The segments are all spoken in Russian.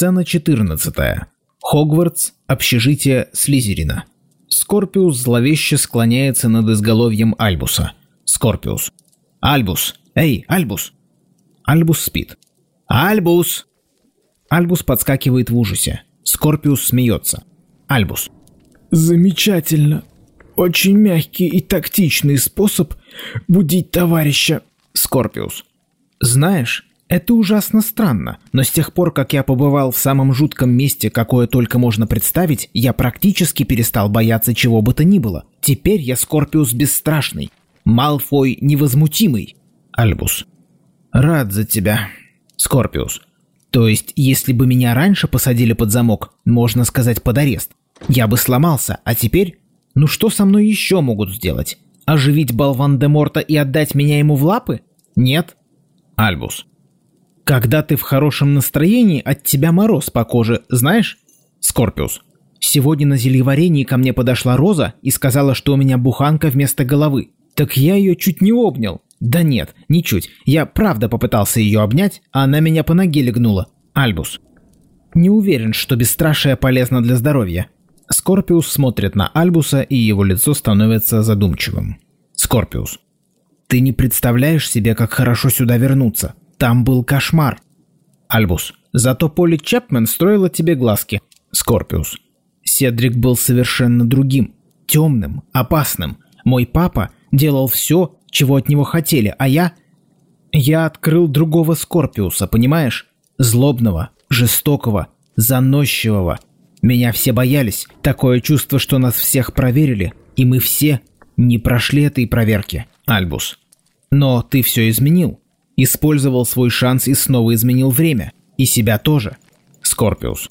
Сцена 14. Хогвартс, общежитие Слизерина. Скорпиус зловеще склоняется над изголовьем Альбуса. Скорпиус. «Альбус! Эй, Альбус!» Альбус спит. «Альбус!» Альбус подскакивает в ужасе. Скорпиус смеется. Альбус. Замечательно. Очень мягкий и тактичный способ будить товарища. Скорпиус. Знаешь, это ужасно странно, но с тех пор, как я побывал в самом жутком месте, какое только можно представить, я практически перестал бояться чего бы то ни было. Теперь я Скорпиус бесстрашный, Малфой невозмутимый. Альбус. Рад за тебя. Скорпиус. То есть, если бы меня раньше посадили под замок, можно сказать под арест, я бы сломался, а теперь... Ну что со мной еще могут сделать? Оживить болван де Морта и отдать меня ему в лапы? Нет. Альбус. Когда ты в хорошем настроении, от тебя мороз по коже, знаешь? Скорпиус. Сегодня на зельеварении ко мне подошла Роза и сказала, что у меня буханка вместо головы. Так я ее чуть не обнял. Да нет, ничуть. Я правда попытался ее обнять, а она меня по ноге легнула. Альбус. Не уверен, что бесстрашие полезно для здоровья. Скорпиус смотрит на Альбуса, и его лицо становится задумчивым. Скорпиус. Ты не представляешь себе, как хорошо сюда вернуться. Там был кошмар. Альбус. Зато Поли Чепмен строила тебе глазки. Скорпиус. Седрик был совершенно другим. Темным, опасным. Мой папа делал все, чего от него хотели, а я... Я открыл другого Скорпиуса, понимаешь? Злобного, жестокого, заносчивого. Меня все боялись. Такое чувство, что нас всех проверили, и мы все не прошли этой проверки. Альбус. Но ты все изменил. Использовал свой шанс и снова изменил время. И себя тоже. Скорпиус.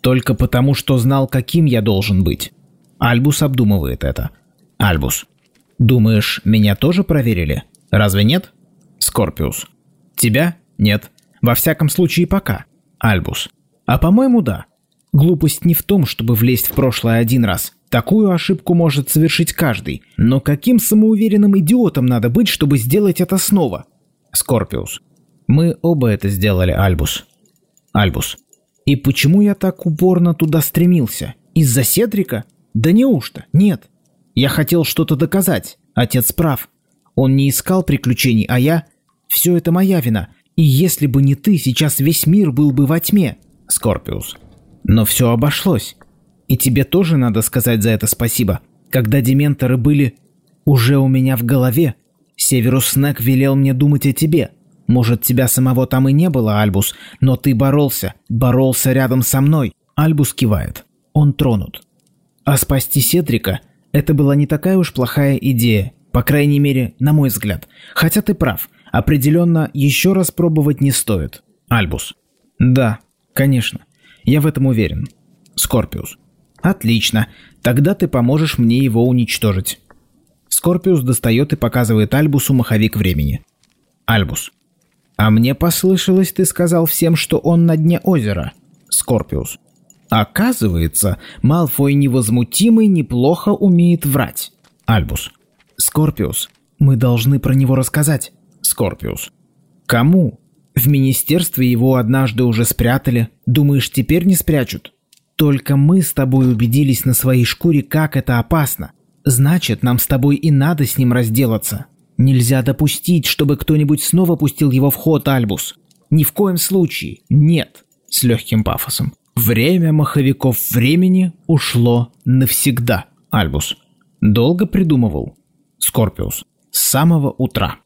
Только потому, что знал, каким я должен быть. Альбус обдумывает это. Альбус. Думаешь, меня тоже проверили? Разве нет? Скорпиус. Тебя? Нет. Во всяком случае, пока. Альбус. А по-моему, да. Глупость не в том, чтобы влезть в прошлое один раз. Такую ошибку может совершить каждый. Но каким самоуверенным идиотом надо быть, чтобы сделать это снова? Скорпиус. Мы оба это сделали, Альбус. Альбус. И почему я так упорно туда стремился? Из-за Седрика? Да неужто? Нет. Я хотел что-то доказать. Отец прав. Он не искал приключений, а я... Все это моя вина. И если бы не ты, сейчас весь мир был бы во тьме. Скорпиус. Но все обошлось. И тебе тоже надо сказать за это спасибо. Когда дементоры были уже у меня в голове, Северус Снег велел мне думать о тебе. Может, тебя самого там и не было, Альбус, но ты боролся, боролся рядом со мной. Альбус кивает. Он тронут. А спасти Седрика – это была не такая уж плохая идея, по крайней мере, на мой взгляд. Хотя ты прав, определенно еще раз пробовать не стоит. Альбус. Да, конечно. Я в этом уверен. Скорпиус. Отлично. Тогда ты поможешь мне его уничтожить. Скорпиус достает и показывает Альбусу маховик времени. Альбус. «А мне послышалось, ты сказал всем, что он на дне озера». Скорпиус. «Оказывается, Малфой невозмутимый неплохо умеет врать». Альбус. «Скорпиус, мы должны про него рассказать». Скорпиус. «Кому? В министерстве его однажды уже спрятали. Думаешь, теперь не спрячут?» «Только мы с тобой убедились на своей шкуре, как это опасно. Значит, нам с тобой и надо с ним разделаться. Нельзя допустить, чтобы кто-нибудь снова пустил его в ход, Альбус. Ни в коем случае. Нет. С легким пафосом. Время маховиков времени ушло навсегда, Альбус. Долго придумывал. Скорпиус. С самого утра.